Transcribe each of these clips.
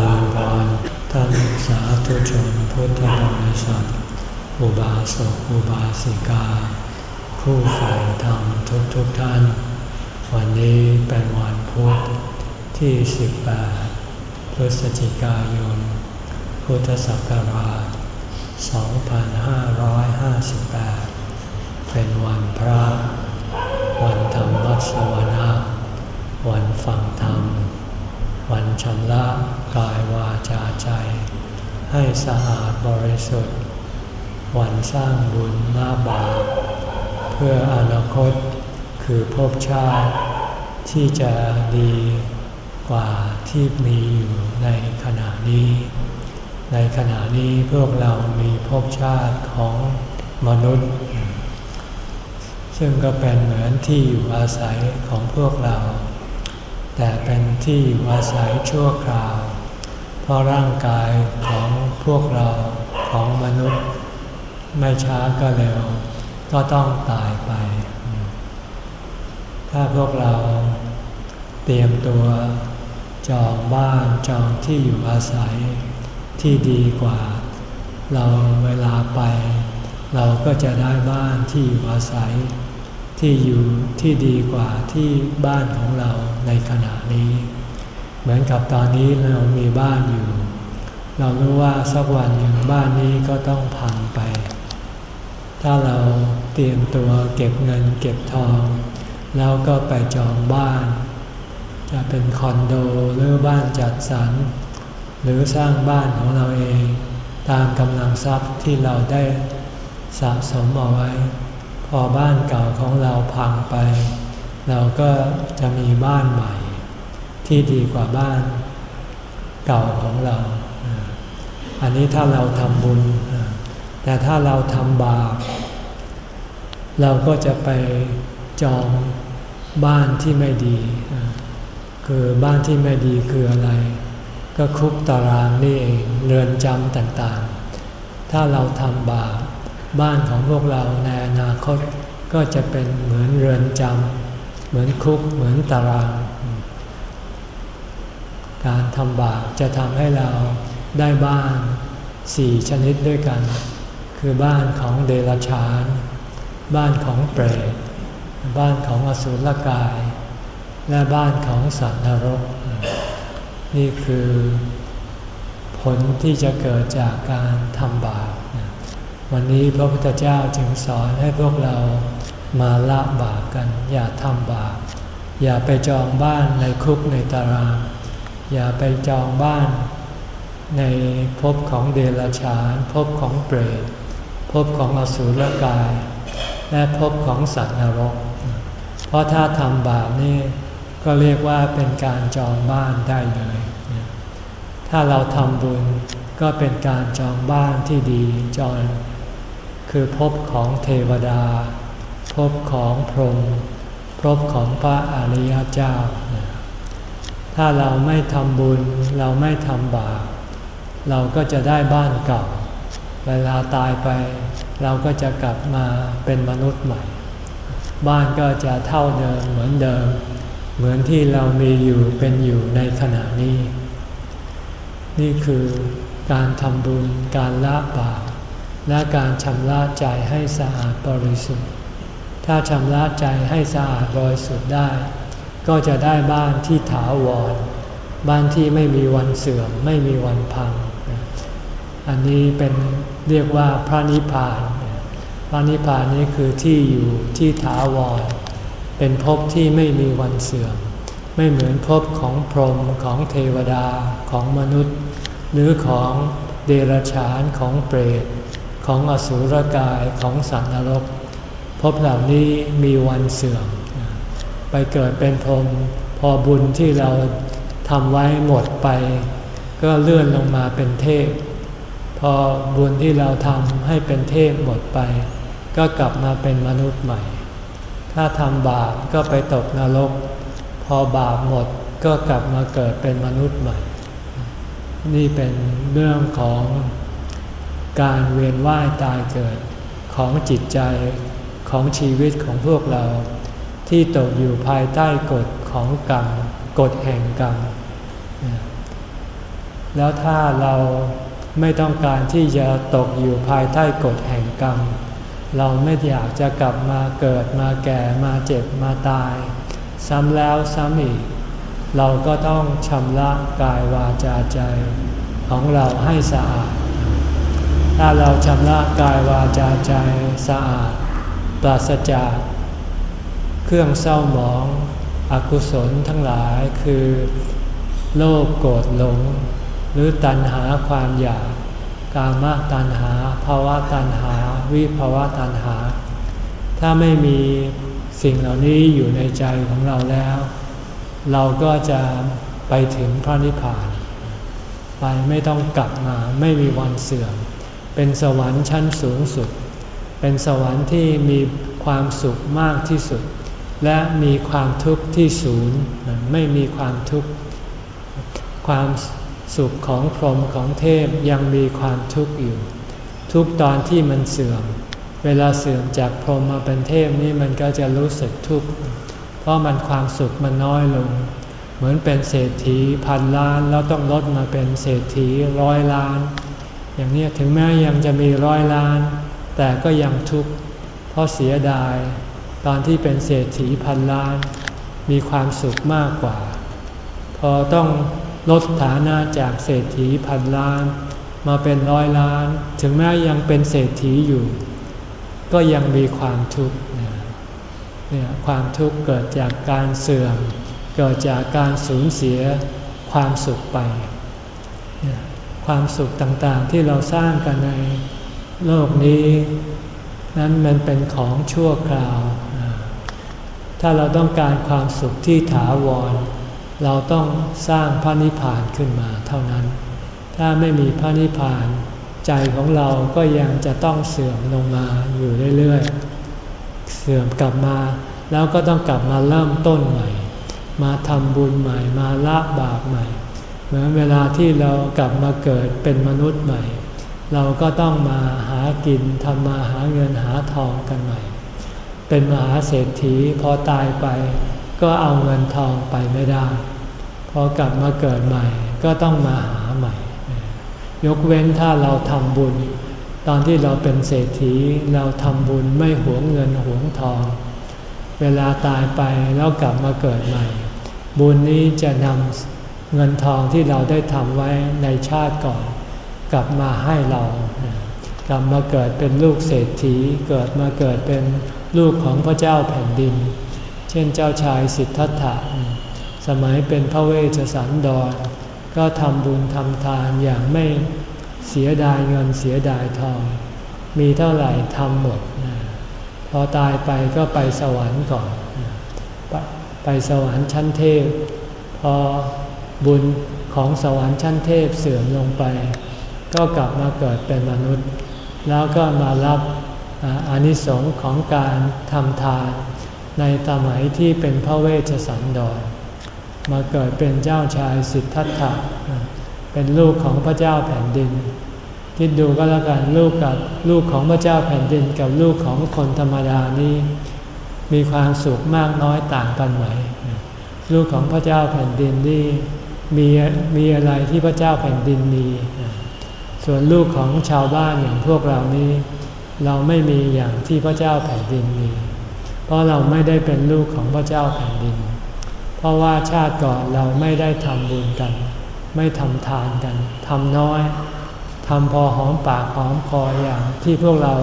ริญพรท่านสาธุชนพุทธบริษัทอุบาสกอุบาสิกา ผู้ใฝ่ธรรมทุกทุกท่าน วันนี้เป็นวันพุธที่ 18 พฤศจิกายน พุทธศักราช 2558 เป็นวันพระ วันธรรมวัสวนาวันฟังธรรม วันชำระกายวาจาใจ ให้สะอาดบริสุทธิ์ วันสร้างบุญนาบาปเพื่ออนาคตคือภพชาติที่จะดีกว่าที่มีอยู่ในขณะนี้ ในขณะนี้พวกเรามีภพชาติของมนุษย์ ซึ่งก็เป็นเหมือนที่อยู่อาศัยของพวกเรา แต่เป็นที่อยู่อาศัยชั่วคราว เพราะร่างกายของพวกเราของมนุษย์ ไม่ช้าก็เร็ว ก็ต้องตายไป ถ้าพวกเราเตรียมตัวจองบ้านจองที่อยู่อาศัยที่ดีกว่า เราเวลาไป เราก็จะได้บ้านที่อยู่อาศัย ที่อยู่ที่ดีกว่าที่บ้านของเราในขณะนี้ เหมือนกับตอนนี้เรามีบ้านอยู่ เรารู้ว่าสักวันหนึ่งบ้านนี้ก็ต้องพังไป ถ้าเราเตรียมตัวเก็บเงินเก็บทอง แล้วก็ไปจองบ้าน จะเป็นคอนโดหรือบ้านจัดสรร หรือสร้างบ้านของเราเอง ตามกำลังทรัพย์ที่เราได้สะสมเอาไว้ อบ้านเก่าของเราพังไป เราก็จะมีบ้านใหม่ ที่ดีกว่าบ้านเก่าของเรา อันนี้ถ้าเราทำบุญ แต่ถ้าเราทำบาป เราก็จะไปจองบ้านที่ไม่ดี คือบ้านที่ไม่ดีคืออะไร ก็คุกตารางนี่เองเรือนจำต่างๆ ถ้าเราทำบาป บ้านของพวกเราในอนาคตก็จะเป็นเหมือนเรือนจำเหมือนคุกเหมือนตาราง การทำบาปจะทำให้เราได้บ้านสี่ชนิดด้วยกัน คือบ้านของเดรัจฉาน บ้านของเปรตบ้านของอสุรกาย และบ้านของสัตว์นรก นี่คือผลที่จะเกิดจากการทำบาป วันนี้พระพุทธเจ้าจึงสอนให้พวกเรามาละบาปกัน อย่าทำบาป อย่าไปจองบ้านในคุกในตาราง อย่าไปจองบ้านในภพของเดรัจฉานภพของเปรตภพของอสุรกาย และภพของสัตว์นรก เพราะถ้าทำบาปนี่ก็เรียกว่าเป็นการจองบ้านได้เลย ถ้าเราทำบุญก็เป็นการจองบ้านที่ดีจอง คือพบของเทวดาพบของพรหมพบของพระอริยเจ้า ถ้าเราไม่ทำบุญเราไม่ทำบาปเราก็จะได้บ้านเก่า เวลาตายไป เราก็จะกลับมาเป็นมนุษย์ใหม่ บ้านก็จะเท่าเดิมเหมือนเดิม เหมือนที่เรามีอยู่เป็นอยู่ในขณะนี้ นี่คือการทำบุญการละบาป และการชำระใจให้สะอาดบริสุทธิ์ ถ้าชำระใจให้สะอาดบริสุทธิ์ได้ ก็จะได้บ้านที่ถาวร บ้านที่ไม่มีวันเสื่อมไม่มีวันพัง อันนี้เป็นเรียกว่าพระนิพพาน พระนิพพานนี้คือที่อยู่ที่ถาวร เป็นภพที่ไม่มีวันเสื่อม ไม่เหมือนภพของพรหมของเทวดาของมนุษย์ หรือของเดรัจฉานของเปรต ของอสุรกายของสัตว์นรกพบเหล่านี้มีวันเสื่อม ไปเกิดเป็นพรหมพอบุญที่เราทำไว้หมดไป ก็เลื่อนลงมาเป็นเทพ พอบุญที่เราทำให้เป็นเทพหมดไป ก็กลับมาเป็นมนุษย์ใหม่ ถ้าทำบาปก็ไปตกนรก พอบาปหมดก็กลับมาเกิดเป็นมนุษย์ใหม่ นี่เป็นเรื่องของ การเวียนว่ายตายเกิดของจิตใจของชีวิตของพวกเรา ที่ตกอยู่ภายใต้กฎของกรรมกฎแห่งกรรม แล้วถ้าเราไม่ต้องการที่จะตกอยู่ภายใต้กฎแห่งกรรม เราไม่อยากจะกลับมาเกิดมาแก่มาเจ็บมาตาย ซ้ำแล้วซ้ำอีก เราก็ต้องชำระกายวาจาใจของเราให้สะอาด ถ้าเราชำระกายวาจาใจสะอาด ปราศจาก เครื่องเศร้าหมองอกุศลทั้งหลายคือ โลภโกรธหลง หรือตัณหาความอยาก กามตัณหาภาวะตัณหา วิภาวะตัณหา ถ้าไม่มีสิ่งเหล่านี้อยู่ในใจของเราแล้ว เราก็จะไปถึงพระนิพพาน ไปไม่ต้องกลับมาไม่มีวันเสื่อม เป็นสวรรค์ชั้นสูงสุด เป็นสวรรค์ที่มีความสุขมากที่สุด และมีความทุกข์ที่ศูนย์ไม่มีความทุกข์ ความสุขของพรหมของเทพยังมีความทุกข์อยู่ ทุกตอนที่มันเสื่อม เวลาเสื่อมจากพรหมมาเป็นเทพนี่มันก็จะรู้สึกทุกข์ เพราะมันความสุขมันน้อยลง เหมือนเป็นเศรษฐีพันล้านแล้วต้องลดมาเป็นเศรษฐีร้อยล้าน อย่างนี้ถึงแม้ยังจะมีร้อยล้าน แต่ก็ยังทุกข์เพราะเสียดาย ตอนที่เป็นเศรษฐีพันล้าน มีความสุขมากกว่า พอต้องลดฐานะจากเศรษฐีพันล้าน มาเป็นร้อยล้าน ถึงแม้ยังเป็นเศรษฐีอยู่ ก็ยังมีความทุกข์เนี่ยความทุกข์เกิดจากการเสื่อม เกิดจากการสูญเสียความสุขไป ความสุขต่างๆที่เราสร้างกันในโลกนี้ นั้นมันเป็นของชั่วคราว ถ้าเราต้องการความสุขที่ถาวร เราต้องสร้างพระนิพพานขึ้นมาเท่านั้น ถ้าไม่มีพระนิพพานใจของเราก็ยังจะต้องเสื่อมลงมาอยู่เรื่อยๆ เสื่อมกลับมา แล้วก็ต้องกลับมาเริ่มต้นใหม่ มาทำบุญใหม่ มาละบาปใหม่ เหมือนเวลาที่เรากลับมาเกิดเป็นมนุษย์ใหม่ เราก็ต้องมาหากินทำมาหาเงินหาทองกันใหม่ เป็นมหาเศรษฐีพอตายไปก็เอาเงินทองไปไม่ได้ พอกลับมาเกิดใหม่ ก็ต้องมาหาใหม่ ยกเว้นถ้าเราทำบุญ ตอนที่เราเป็นเศรษฐีเราทำบุญไม่หวงเงินหวงทอง เวลาตายไปแล้วกลับมาเกิดใหม่ บุญนี้จะนำ เงินทองที่เราได้ทำไว้ในชาติก่อน กลับมาให้เรา กลับมาเกิดเป็นลูกเศรษฐี เกิดมาเกิดเป็นลูกของพระเจ้าแผ่นดิน เช่นเจ้าชายสิทธัตถะ สมัยเป็นพระเวชสันดร ก็ทำบุญทำทานอย่างไม่เสียดายเงินเสียดายทอง มีเท่าไหร่ทำหมด พอตายไปก็ไปสวรรค์ก่อน ไปสวรรค์ชั้นเทพ พอ บุญของสวรรค์ชั้นเทพเสื่อมลงไป ก็กลับมาเกิดเป็นมนุษย์ แล้วก็มารับอานิสงส์ของการทำทานในสมัยที่เป็นพระเวชสันดร มาเกิดเป็นเจ้าชายสิทธัตถะเป็นลูกของพระเจ้าแผ่นดิน คิดดูก็แล้วกันลูกกับลูกของพระเจ้าแผ่นดินกับลูกของคนธรรมดานี้มีความสุขมากน้อยต่างกันไหม ลูกของพระเจ้าแผ่นดินนี่ มีมีอะไรที่พระเจ้าแผ่นดินมี ส่วนลูกของชาวบ้านอย่างพวกเรานี้ เราไม่มีอย่างที่พระเจ้าแผ่นดินมี เพราะเราไม่ได้เป็นลูกของพระเจ้าแผ่นดิน เพราะว่าชาติก่อนเราไม่ได้ทำบุญกัน ไม่ทำทานกันทำน้อยทำพอหอมปากหอมคออย่างที่พวกเรา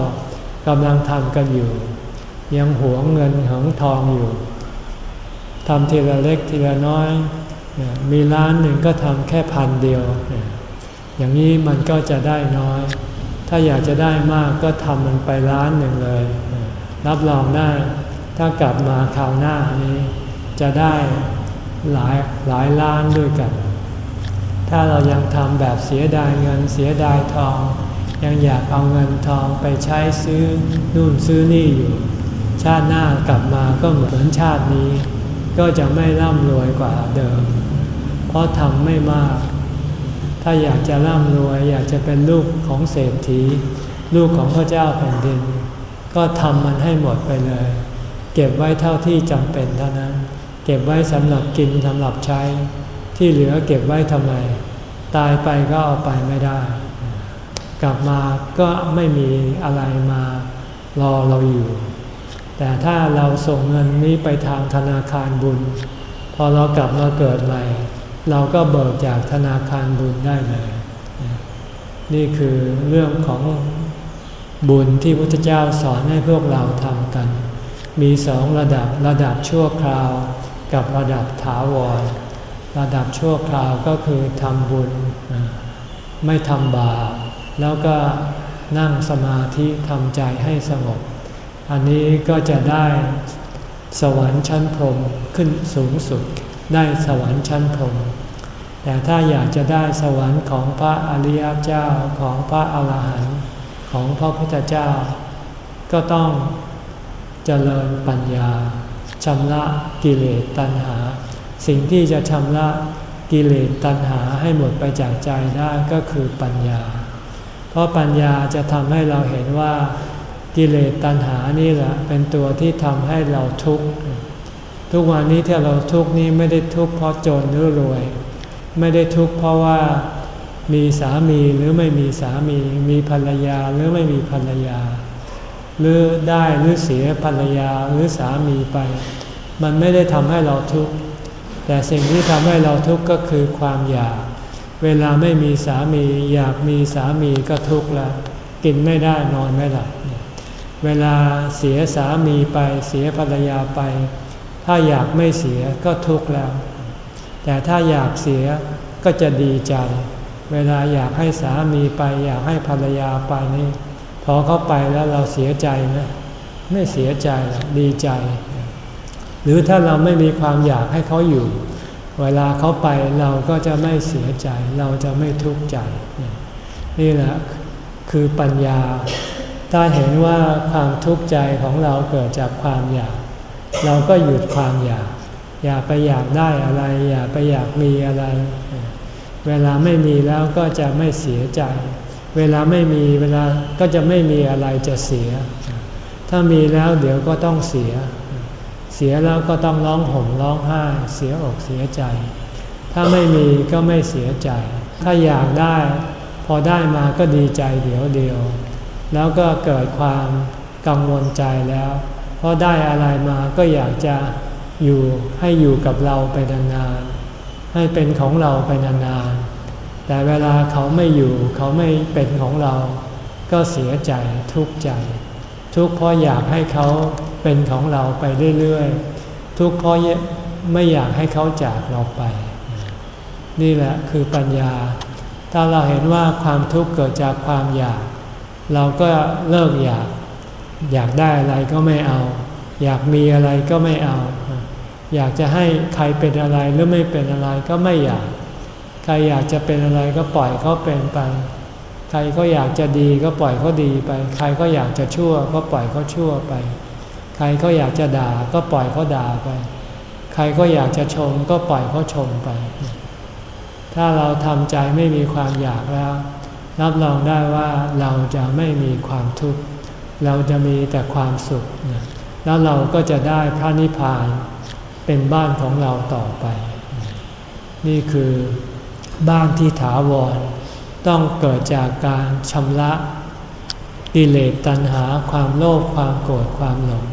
กำลังทำกันอยู่ ยังหวงเงินหวงทองอยู่ทำทีละเล็กทีละน้อย มีร้านหนึ่งก็ทำแค่พันเดียว อย่างนี้มันก็จะได้น้อย ถ้าอยากจะได้มากก็ทำมันไปร้านหนึ่งเลย รับรองได้ถ้ากลับมาคราวหน้านี้ จะได้หลายหลายล้านด้วยกัน ถ้าเรายังทำแบบเสียดายเงินเสียดายทอง ยังอยากเอาเงินทองไปใช้ซื้อนู่นซื้อนี่อยู่ ชาติหน้ากลับมาก็เหมือนชาตินี้ ก็จะไม่ร่ำรวยกว่าเดิม เพราะทำไม่มาก ถ้าอยากจะร่ำรวย อยากจะเป็นลูกของเศรษฐี ลูกของพระเจ้าแผ่นดิน ก็ทำมันให้หมดไปเลย เก็บไว้เท่าที่จำเป็นเท่านั้น เก็บไว้สำหรับกินสำหรับใช้ ที่เหลือเก็บไว้ทำไม ตายไปก็เอาไปไม่ได้ กลับมาก็ไม่มีอะไรมารอเราอยู่ แต่ถ้าเราส่งเงินนี้ไปทางธนาคารบุญ พอเรากลับมาเกิดใหม่ เราก็เบิกจากธนาคารบุญได้เลย นี่คือเรื่องของบุญที่พระพุทธเจ้าสอนให้พวกเราทำกัน มีสองระดับระดับชั่วคราวกับระดับถาวร ระดับชั่วคราวก็คือทำบุญ ไม่ทำบาปแล้วก็นั่งสมาธิทำใจให้สงบ อันนี้ก็จะได้สวรรค์ชั้นพรหมขึ้นสูงสุด ได้สวรรค์ชั้นพรหมแต่ถ้าอยากจะได้สวรรค์ของพระอริยเจ้าของพระอาหารหันต์ของพระพุทธเจ้า ก็ต้องเจริญปัญญาชำระกิเลสตัณหา สิ่งที่จะชำระกิเลสตัณหาให้หมดไปจากใจได้ก็คือปัญญา เพราะปัญญาจะทำให้เราเห็นว่า กิเลสตัณหานี่แหละเป็นตัวที่ทำให้เราทุกข์ ทุกวันนี้ที่เราทุกข์นี้ไม่ได้ทุกข์เพราะจนหรือรวย ไม่ได้ทุกข์เพราะว่ามีสามีหรือไม่มีสามี มีภรรยาหรือไม่มีภรรยา หรือได้หรือเสียภรรยาหรือสามีไป มันไม่ได้ทำให้เราทุกข์ แต่สิ่งที่ทำให้เราทุกข์ก็คือความอยาก เวลาไม่มีสามีอยากมีสามีก็ทุกข์ล้วกินไม่ได้นอนไม่หลับ เวลาเสียสามีไปเสียภรรยาไป ถ้าอยากไม่เสียก็ทุกข์แล้ว แต่ถ้าอยากเสียก็จะดีใจ เวลาอยากให้สามีไป อยากให้ภรรยาไปนี่พอเขาไปแล้วเราเสียใจไหมไม่เสียใจดีใจ หรือถ้าเราไม่มีความอยากให้เขาอยู่ เวลาเขาไปเราก็จะไม่เสียใจ เราจะไม่ทุกข์ใจ นี่แหละคือปัญญา ถ้าเห็นว่าความทุกข์ใจของเราเกิดจากความอยาก เราก็หยุดความอยาก อย่าไปอยากได้อะไร อย่าไปอยากมีอะไร เวลาไม่มีแล้วก็จะไม่เสียใจ เวลาไม่มีเวลาก็จะไม่มีอะไรจะเสีย ถ้ามีแล้วเดี๋ยวก็ต้องเสีย เสียแล้วก็ต้องร้องห่มร้องไห้เสียอกเสียใจ ถ้าไม่มีก็ไม่เสียใจ ถ้าอยากได้ พอได้มาก็ดีใจเดี๋ยวเดียว แล้วก็เกิดความกังวลใจแล้ว เพราะได้อะไรมาก็อยากจะอยู่ให้อยู่กับเราไปนานๆให้เป็นของเราไปนานๆแต่เวลาเขาไม่อยู่เขาไม่เป็นของเรา ก็เสียใจทุกข์ใจ ทุกข์เพราะอยากให้เขาเป็นของเราไปเรื่อยๆทุกข์เพราะไม่อยากให้เขาจากเราไป นี่แหละคือปัญญา ถ้าเราเห็นว่าความทุกข์เกิดจากความอยาก เราก็เลิกอยาก อยากได้อะไรก็ไม่เอา อยากมีอะไรก็ไม่เอา อยากจะให้ใครเป็นอะไรหรือไม่เป็นอะไรก็ไม่อยาก ใครอยากจะเป็นอะไรก็ปล่อยเขาเป็นไป ใครก็อยากจะดีก็ปล่อยเขาดีไป ใครก็อยากจะชั่วก็ปล่อยเขาชั่วไป ใครก็อยากจะด่าก็ปล่อยเขาด่าไป ใครก็อยากจะชมก็ปล่อยเขาชมไป ถ้าเราทำใจไม่มีความอยากแล้ว รับรองได้ว่าเราจะไม่มีความทุกข์ เราจะมีแต่ความสุข แล้วเราก็จะได้พระนิพพานเป็นบ้านของเราต่อไป นี่คือบ้านที่ถาวร ต้องเกิดจากการชำระกิเลสตัณหาความโลภความโกรธความหลง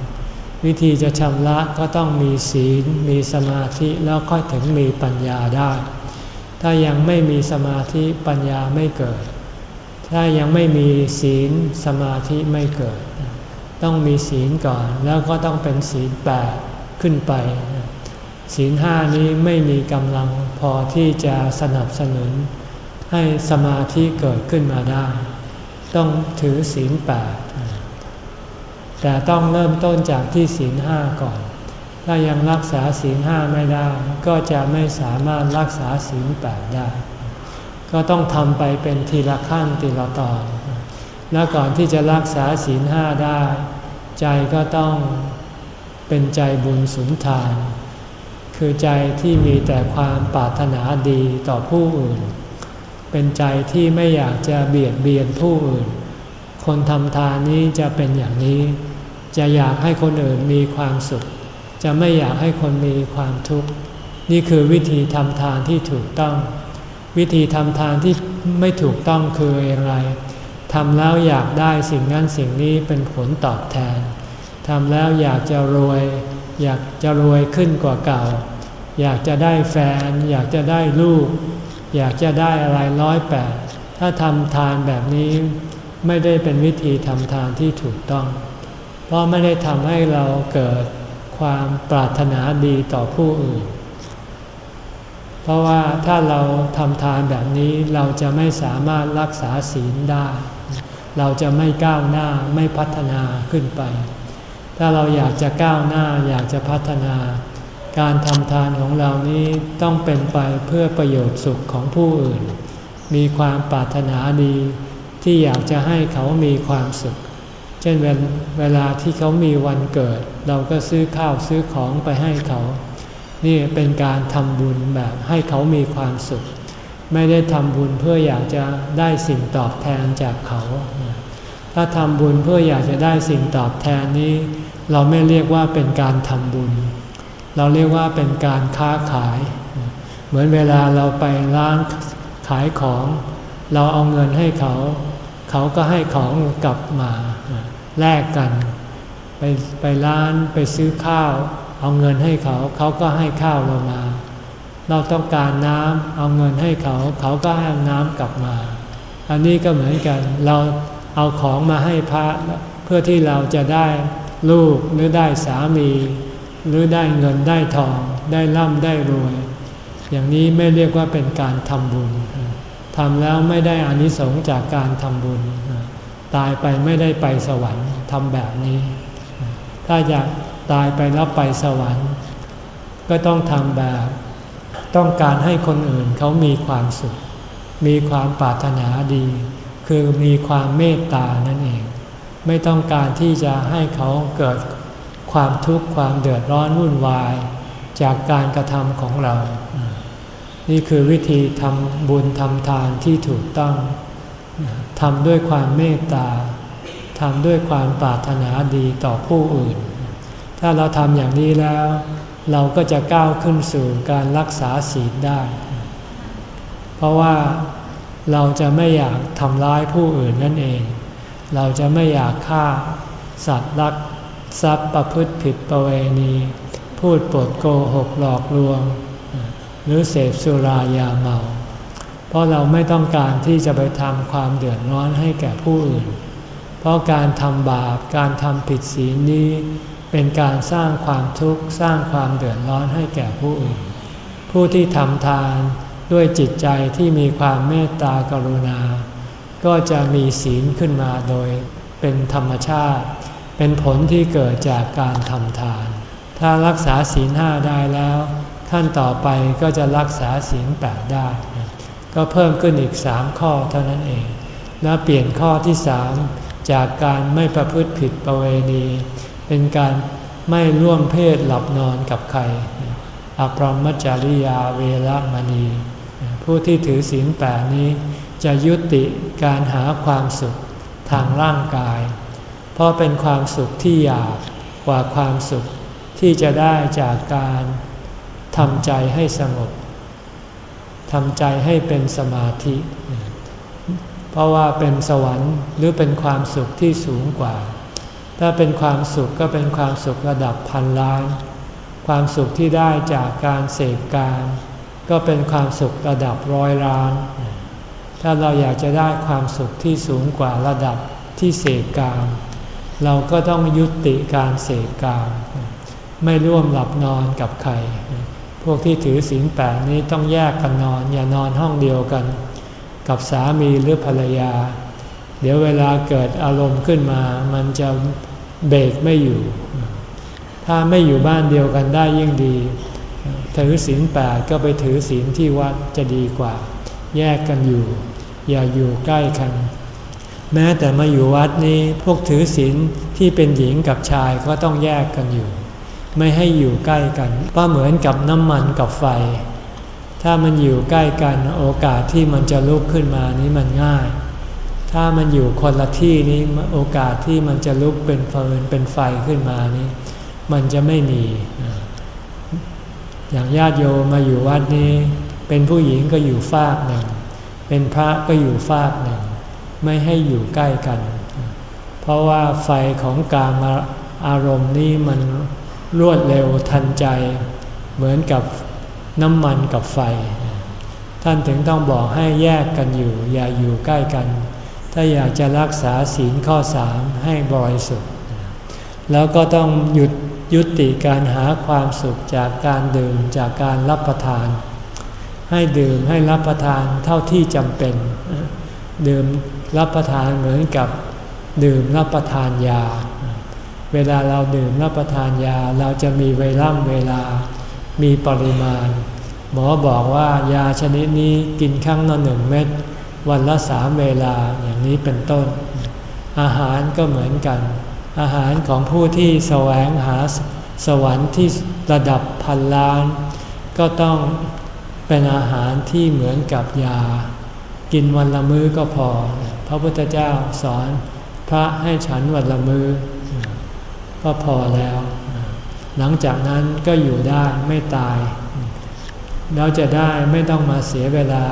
วิธีจะชำระก็ต้องมีศีล มีสมาธิแล้วค่อยถึงมีปัญญาได้ ถ้ายังไม่มีสมาธิปัญญาไม่เกิด ถ้ายังไม่มีศีลสมาธิไม่เกิด ต้องมีศีลก่อนแล้วก็ต้องเป็นศีลแปดขึ้นไป ศีลห้านี้ไม่มีกำลังพอที่จะสนับสนุน ให้สมาธิเกิดขึ้นมาได้ ต้องถือศีลแปดแต่ต้องเริ่มต้นจากที่ศีลห้าก่อน ถ้ายังรักษาศีลห้าไม่ได้ ก็จะไม่สามารถรักษาศีลแปดได้ ก็ต้องทำไปเป็นทีละขั้นทีละตอน แล้วก่อนที่จะรักษาศีลห้าได้ ใจก็ต้องเป็นใจบุญสุนทาน คือใจที่มีแต่ความปรารถนาดีต่อผู้อื่น เป็นใจที่ไม่อยากจะเบียดเบียนผู้อื่น คนทำทานนี้จะเป็นอย่างนี้ จะอยากให้คนอื่นมีความสุข จะไม่อยากให้คนมีความทุกข์ นี่คือวิธีทำทานที่ถูกต้อง วิธีทำทานที่ไม่ถูกต้องคืออย่างไรทำแล้วอยากได้สิ่งนั้นสิ่งนี้เป็นผลตอบแทนทำแล้วอยากจะรวย อยากจะรวยขึ้นกว่าเก่า อยากจะได้แฟน อยากจะได้ลูก อยากจะได้อะไรร้อยแปดถ้าทำทานแบบนี้ไม่ได้เป็นวิธีทำทานที่ถูกต้อง เพราะไม่ได้ทำให้เราเกิดความปรารถนาดีต่อผู้อื่น เพราะว่าถ้าเราทำทานแบบนี้เราจะไม่สามารถรักษาศีลได้ เราจะไม่ก้าวหน้าไม่พัฒนาขึ้นไป ถ้าเราอยากจะก้าวหน้าอยากจะพัฒนา การทำทานของเรานี้ต้องเป็นไปเพื่อประโยชน์สุขของผู้อื่น มีความปรารถนาดีที่อยากจะให้เขามีความสุข เช่นเวลาที่เขามีวันเกิด เราก็ซื้อข้าวซื้อของไปให้เขา นี่เป็นการทำบุญแบบให้เขามีความสุข ไม่ได้ทำบุญเพื่ออยากจะได้สิ่งตอบแทนจากเขา ถ้าทำบุญเพื่ออยากจะได้สิ่งตอบแทนนี้ เราไม่เรียกว่าเป็นการทำบุญ เราเรียกว่าเป็นการค้าขาย เหมือนเวลาเราไปร้านขายของ เราเอาเงินให้เขา เขาก็ให้ของกลับมาแลกกัน ไปไปร้านไปซื้อข้าว เอาเงินให้เขาเขาก็ให้ข้าวเรามา เราต้องการน้ำเอาเงินให้เขาเขาก็ให้น้ำกลับมา อันนี้ก็เหมือนกันเราเอาของมาให้พระเพื่อที่เราจะได้ลูกหรือได้สามี หรือได้เงินได้ทอง ได้ร่ำได้รวย อย่างนี้ไม่เรียกว่าเป็นการทำบุญทำแล้วไม่ได้อานิสงส์จากการทำบุญ ตายไปไม่ได้ไปสวรรค์ทำแบบนี้ ถ้าอยาก ตายไปแล้วไปสวรรค์ ก็ต้องทำแบบ ต้องการให้คนอื่นเขามีความสุข มีความปรารถนาดี คือมีความเมตตานั่นเอง ไม่ต้องการที่จะให้เขาเกิดความทุกข์ความเดือดร้อนวุ่นวาย จากการกระทำของเรา นี่คือวิธีทำบุญทำทานที่ถูกต้องทำด้วยความเมตตาทำด้วยความปรารถนาดีต่อผู้อื่น ถ้าเราทำอย่างนี้แล้ว เราก็จะก้าวขึ้นสู่การรักษาศีลได้ เพราะว่าเราจะไม่อยากทำร้ายผู้อื่นนั่นเอง เราจะไม่อยากฆ่าสัตว์รักทรัพย์ประพฤติผิดประเวณี พูดปดโกหกหลอกลวง หรือเสพสุรายาเมา เพราะเราไม่ต้องการที่จะไปทำความเดือดร้อนให้แก่ผู้อื่น เพราะการทำบาปการทำผิดศีลนี้ เป็นการสร้างความทุกข์สร้างความเดือดร้อนให้แก่ผู้อื่น ผู้ที่ทำทานด้วยจิตใจที่มีความเมตตากรุณา ก็จะมีศีลขึ้นมาโดยเป็นธรรมชาติ เป็นผลที่เกิดจากการทำทาน ถ้ารักษาศีลห้าได้แล้วขั้นต่อไปก็จะรักษาศีลแปดได้ ก็เพิ่มขึ้นอีกสามข้อเท่านั้นเอง แล้วเปลี่ยนข้อที่สามจากการไม่ประพฤติผิดประเวณี เป็นการไม่ร่วมเพศหลับนอนกับใครอภรมจริยาเวรมณี ผู้ที่ถือศีลแปดนี้ จะยุติการหาความสุขทางร่างกาย เพราะเป็นความสุขที่ยาบกว่าความสุขที่จะได้จากการทำใจให้สงบทำใจให้เป็นสมาธิ เพราะว่าเป็นสวรรค์หรือเป็นความสุขที่สูงกว่า ถ้าเป็นความสุขก็เป็นความสุขระดับพันล้าน ความสุขที่ได้จากการเสกการ ก็เป็นความสุขระดับร้อยล้าน ถ้าเราอยากจะได้ความสุขที่สูงกว่าระดับที่เสกการ เราก็ต้องยุติการเสกการ ไม่ร่วมหลับนอนกับใคร พวกที่ถือศีลแปดนี้ต้องแยกกันนอน อย่านอนห้องเดียวกัน กับสามีหรือภรรยา เดี๋ยวเวลาเกิดอารมณ์ขึ้นมา มันจะ เบรกไม่อยู่ ถ้าไม่อยู่บ้านเดียวกันได้ยิ่งดี ถือศีลแปดก็ไปถือศีลที่วัดจะดีกว่า แยกกันอยู่ อย่าอยู่ใกล้กัน แม้แต่มาอยู่วัดนี้พวกถือศีลที่เป็นหญิงกับชายก็ต้องแยกกันอยู่ ไม่ให้อยู่ใกล้กันก็เหมือนกับน้ำมันกับไฟ ถ้ามันอยู่ใกล้กันโอกาสที่มันจะลุกขึ้นมานี้มันง่าย ถ้ามันอยู่คนละที่นี้โอกาสที่มันจะลุกเป็นเฟินเป็นไฟขึ้นมานี้ มันจะไม่มี อย่างญาติโยมมาอยู่วัดนี้ เป็นผู้หญิงก็อยู่ฟากหนึ่ง เป็นพระก็อยู่ฟากหนึ่ง ไม่ให้อยู่ใกล้กัน เพราะว่าไฟของกามอารมณ์นี้มันรวดเร็วทันใจ เหมือนกับน้ำมันกับไฟ ท่านถึงต้องบอกให้แยกกันอยู่ อย่าอยู่ใกล้กัน ถ้าอยากจะรักษาศีลข้อสามให้บริสุทธิ์ แล้วก็ต้องหยุดยุติการหาความสุขจากการดื่มจากการรับประทาน ให้ดื่มให้รับประทานเท่าที่จำเป็น ดื่มรับประทานเหมือนกับดื่มรับประทานยา เวลาเราดื่มรับประทานยาเราจะมีเวล่ำเวลา มีปริมาณ หมอบอกว่ายาชนิดนี้กินครั้งละหนึ่งเม็ดวันละสามเวลา นี้เป็นต้น อาหารก็เหมือนกัน อาหารของผู้ที่แสวงหาสวรรค์ที่ระดับพันล้าน ก็ต้องเป็นอาหารที่เหมือนกับยา กินวันละมื้อก็พอ พระพุทธเจ้าสอนพระให้ฉันวันละมือ้อก็พอแล้ว หลังจากนั้นก็อยู่ได้ไม่ตายเราจะได้ไม่ต้องมาเสียเวลา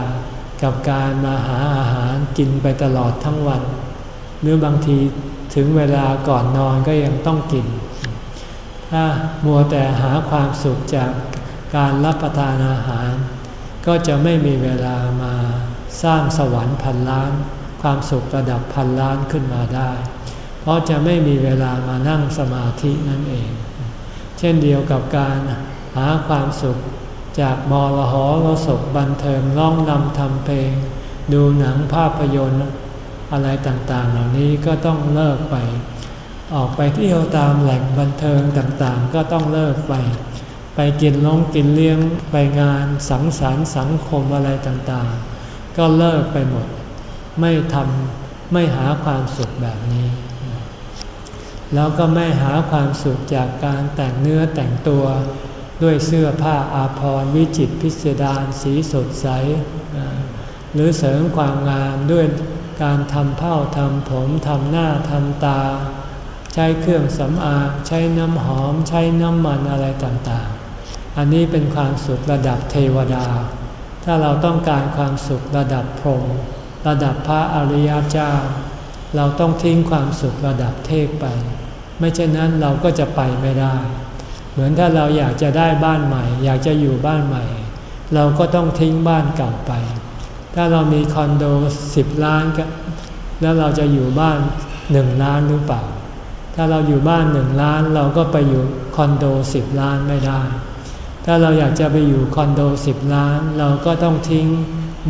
กับการมาหาอาหารกินไปตลอดทั้งวัน หรือบางทีถึงเวลาก่อนนอนก็ยังต้องกิน ถ้ามัวแต่หาความสุขจากการรับประทานอาหาร ก็จะไม่มีเวลามาสร้างสวรรค์พันล้าน ความสุขระดับพันล้านขึ้นมาได้ เพราะจะไม่มีเวลามานั่งสมาธินั่นเอง เช่นเดียวกับการหาความสุข จากมรหรสพบันเทิงร้องนำทำเพลง ดูหนังภาพยนตร์ อะไรต่างๆ เหล่านี้ก็ต้องเลิกไป ออกไปเที่ยวตามแหล่งบันเทิงต่างๆ ก็ต้องเลิกไป ไปกินล้งกินเลี้ยงไปงานสังสรรค์สังคมอะไรต่างๆ ก็เลิกไปหมด ไม่ทำไม่หาความสุขแบบนี้ แล้วก็ไม่หาความสุขจากการแต่งเนื้อแต่งตัว ด้วยเสื้อผ้าอาภรณ์วิจิตพิสดารสีสดใส หรือเสริมความงามด้วยการทำเผ้าทำผมทำหน้าทำตา ใช้เครื่องสำอางใช้น้ำหอม ใช้น้ำมันอะไรต่างๆ อันนี้เป็นความสุขระดับเทวดา ถ้าเราต้องการความสุขระดับพรหมระดับพระอริยเจ้า เราต้องทิ้งความสุขระดับเทพไป ไม่เช่นนั้นเราก็จะไปไม่ได้ มือนถ้าเราอยากจะได้บ้านใหม่ อยากจะอยู่บ้านใหม่ เราก็ต้องทิ้งบ้านเก่าไป ถ้าเรามีคอนโดสิบล้านแล้วเราจะอยู่บ้านหนึ่งล้านหรือเปล่า ถ้าเราอยู่บ้านหนึ่งล้านเราก็ไปอยู่คอนโดสิบล้านไม่ได้ ถ้าเราอยากจะไปอยู่คอนโดสิบล้านเราก็ต้องทิ้ง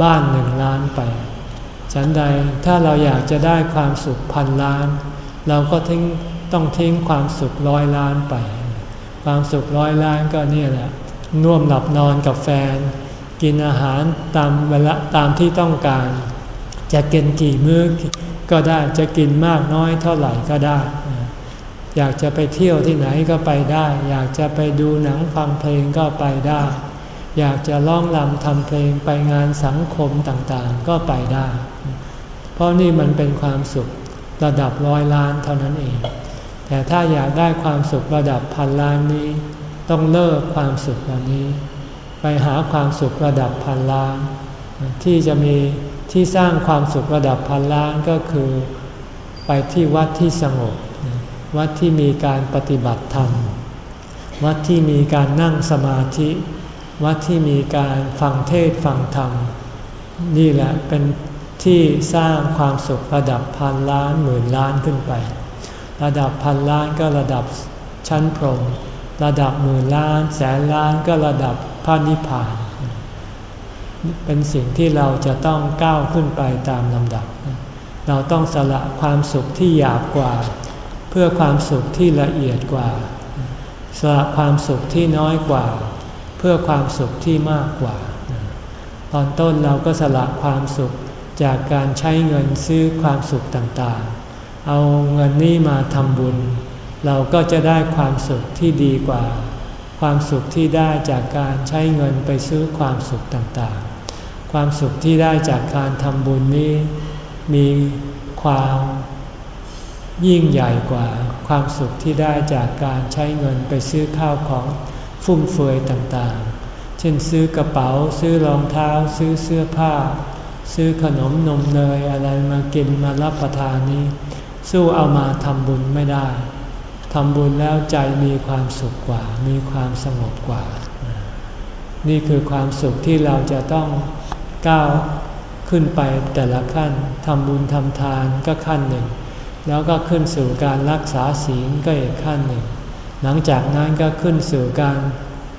บ้านหนึ่งล้านไปฉันใดถ้าเราอยากจะได้ความสุขพันล้าน เราก็ทิ้งต้องทิ้งความสุขร้อยล้านไป ความสุขร้อยล้านก็เนี่ยแหละน่วมหลับนอนกับแฟน กินอาหารตามเวลาตามที่ต้องการ จะกินกี่มื้อก็ได้จะกินมากน้อยเท่าไหร่ก็ได้ อยากจะไปเที่ยวที่ไหนก็ไปได้ อยากจะไปดูหนังฟังเพลงก็ไปได้ อยากจะร้องรำทำเพลงไปงานสังคมต่างๆ ก็ไปได้ เพราะนี่มันเป็นความสุขระดับร้อยล้านเท่านั้นเอง แต่ถ้าอยากได้ความสุขระดับพันล้านนี้ ต้องเลิกความสุขเหล่านี้ ไปหาความสุขระดับพันล้าน ที่จะมีที่สร้างความสุขระดับพันล้านก็คือ ไปที่วัดที่สงบ วัดที่มีการปฏิบัติธรรม วัดที่มีการนั่งสมาธิ วัดที่มีการฟังเทศฟังธรรม นี่แหละเป็นที่สร้างความสุขระดับพันล้านหมื่นล้านขึ้นไป ระดับพันล้านก็ระดับชั้นพรหมระดับหมื่นล้านแสนล้านก็ระดับพระนิพพาน เป็นสิ่งที่เราจะต้องก้าวขึ้นไปตามลำดับ เราต้องสละความสุขที่หยาบกว่า เพื่อความสุขที่ละเอียดกว่า สละความสุขที่น้อยกว่า เพื่อความสุขที่มากกว่า ตอนต้นเราก็สละความสุขจากการใช้เงินซื้อความสุขต่างๆ เอาเงินนี้มาทำบุญ เราก็จะได้ความสุขที่ดีกว่า ความสุขที่ได้จากการใช้เงินไปซื้อความสุขต่างๆ ความสุขที่ได้จากการทำบุญนี้ มีความยิ่งใหญ่กว่าความสุขที่ได้จากการใช้เงินไปซื้อข้าวของฟุ่มเฟือยต่างๆ เช่นซื้อกระเป๋า ซื้อรองเท้า ซื้อเสื้อผ้า ซื้อขนมนมเนยอะไรมากินมารับประทานนี้ สู้เอามาทำบุญไม่ได้ทำบุญแล้วใจมีความสุขกว่า มีความสงบกว่า นี่คือความสุขที่เราจะต้องก้าวขึ้นไปแต่ละขั้นทำบุญทำทานก็ขั้นหนึ่ง แล้วก็ขึ้นสู่การรักษาศีลก็อีกขั้นหนึ่ง หลังจากนั้นก็ขึ้นสู่การ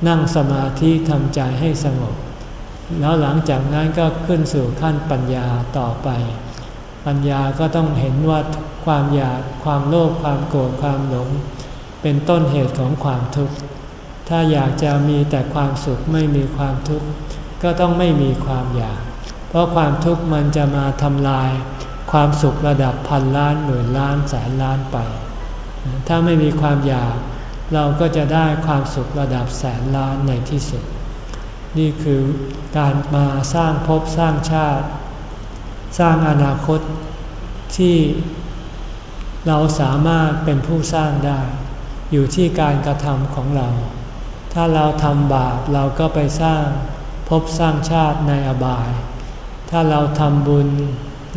นั่งสมาธิทำใจให้สงบ แล้วหลังจากนั้นก็ขึ้นสู่ขั้นปัญญาต่อไป ปัญญาก็ต้องเห็นว่าความอยากความโลภความโกรธความหลง เป็นต้นเหตุของความทุกข์ ถ้าอยากจะมีแต่ความสุขไม่มีความทุกข์ ก็ต้องไม่มีความอยาก เพราะความทุกข์มันจะมาทำลาย ความสุขระดับพันล้านหมื่นล้านแสนล้านไป ถ้าไม่มีความอยาก เราก็จะได้ความสุขระดับแสนล้านในที่สุด นี่คือการมาสร้างภพสร้างชาติ สร้างอนาคตที่เราสามารถเป็นผู้สร้างได้ อยู่ที่การกระทำของเรา ถ้าเราทำบาปเราก็ไปสร้างภพสร้างชาติในอบาย ถ้าเราทำบุญ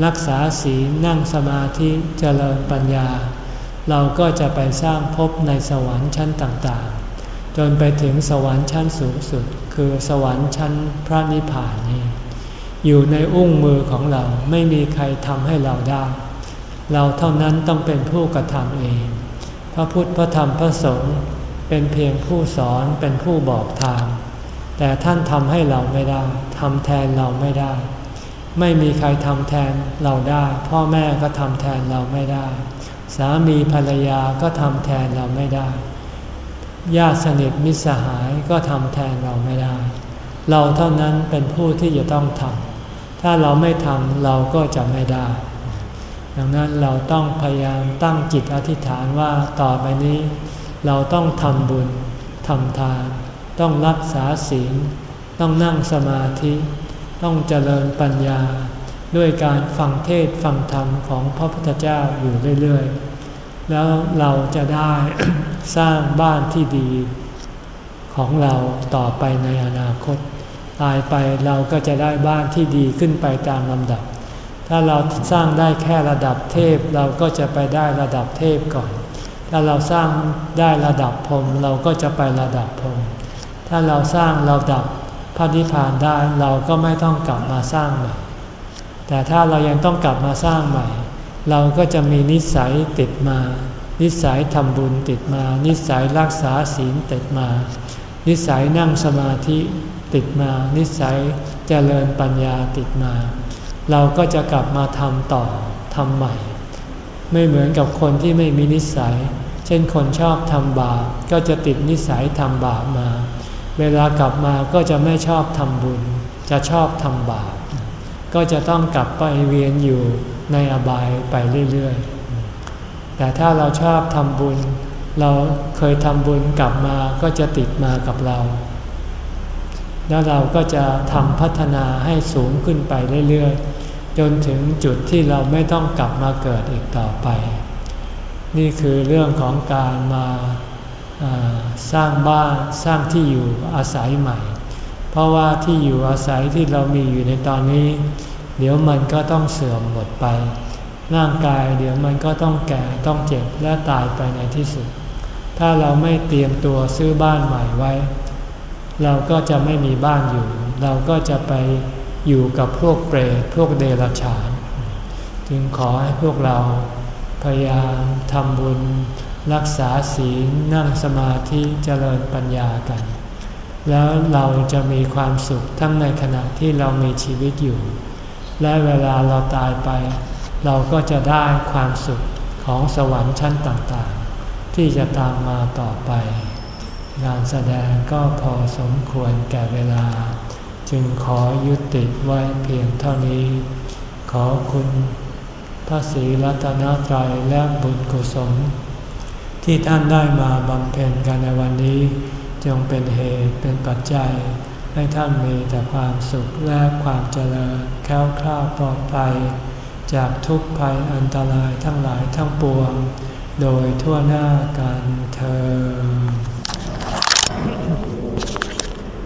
รักษาศีลนั่งสมาธิเจริญปัญญา เราก็จะไปสร้างภพในสวรรค์ชั้นต่างๆ จนไปถึงสวรรค์ชั้นสูงสุด คือสวรรค์ชั้นพระนิพพานนี้ อยู่ในอุ้งมือของเราไม่มีใครทำให้เราได้ เราเท่านั้นต้องเป็นผู้กระทำเอง พระพุทธพระธรรมพระสงฆ์เป็นเพียงผู้สอนเป็นผู้บอกทาง แต่ท่านทำให้เราไม่ได้ทำแทนเราไม่ได้ ไม่มีใครทำแทนเราได้ พ่อแม่ก็ทำแทนเราไม่ได้ สามีภรรยาก็ทำแทนเราไม่ได้ ญาติสนิทมิตรสหายก็ทำแทนเราไม่ได้ เราเท่านั้นเป็นผู้ที่จะต้องทำ ถ้าเราไม่ทำเราก็จะไม่ได้ ดังนั้นเราต้องพยายามตั้งจิตอธิษฐานว่าต่อไปนี้ เราต้องทำบุญทำทาน ต้องรักษาศีล ต้องนั่งสมาธิ ต้องเจริญปัญญา ด้วยการฟังเทศฟังธรรมของพระพุทธเจ้าอยู่เรื่อยๆ แล้วเราจะได้สร้างบ้านที่ดีของเราต่อไปในอนาคต ตายไปเราก็จะได้บ้านที่ดีขึ้นไปตามลำดับ ถ้าเราสร้างได้แค่ระดับเทพเราก็จะไปได้ระดับเทพก่อน ถ้าเราสร้างได้ระดับพรมเราก็จะไประดับพรมถ้าเราสร้างระดับพระนิพพานได้เราก็ไม่ต้องกลับมาสร้างใหม่ แต่ถ้าเรายังต้องกลับมาสร้างใหม่ เราก็จะมีนิสัยติดมา นิสัยทำบุญติดมา นิสัยรักษาศีลติดมา นิสัยนั่งสมาธิ ติดมา นิสัยเจริญปัญญาติดมา เราก็จะกลับมาทำต่อทำใหม่ ไม่เหมือนกับคนที่ไม่มีนิสัย เช่นคนชอบทำบาปก็จะติดนิสัยทำบาปมา เวลากลับมาก็จะไม่ชอบทำบุญ จะชอบทำบาปก็จะต้องกลับไปเวียนอยู่ในอบายไปเรื่อยๆ แต่ถ้าเราชอบทำบุญ เราเคยทำบุญกลับมาก็จะติดมากับเรา แล้วเราก็จะทำพัฒนาให้สูงขึ้นไปเรื่อยๆ จนถึงจุดที่เราไม่ต้องกลับมาเกิดอีกต่อไป นี่คือเรื่องของการมาสร้างบ้านสร้างที่อยู่อาศัยใหม่ เพราะว่าที่อยู่อาศัยที่เรามีอยู่ในตอนนี้ เดี๋ยวมันก็ต้องเสื่อมหมดไป ร่างกายเดี๋ยวมันก็ต้องแก่ต้องเจ็บและตายไปในที่สุด ถ้าเราไม่เตรียมตัวซื้อบ้านใหม่ไว้ เราก็จะไม่มีบ้านอยู่ เราก็จะไปอยู่กับพวกเปรตพวกเดรัจฉาน จึงขอให้พวกเราพยายามทำบุญ รักษาศีลนั่งสมาธิเจริญปัญญากัน แล้วเราจะมีความสุขทั้งในขณะที่เรามีชีวิตอยู่ และเวลาเราตายไป เราก็จะได้ความสุขของสวรรค์ชั้นต่างๆ ที่จะตามมาต่อไป งานแสดงก็พอสมควรแก่เวลา จึงขอยุติไว้เพียงเท่านี้ ขอคุณพระศรีรัตนตรัยและบุญกุศลที่ท่านได้มาบำเพ็ญกันในวันนี้ จงเป็นเหตุเป็นปัจจัย ให้ท่านมีแต่ความสุขและความเจริญแค้วคลาดปลอดภัย จากทุกภัยอันตรายทั้งหลายทั้งปวง โดยทั่วหน้ากันเธอ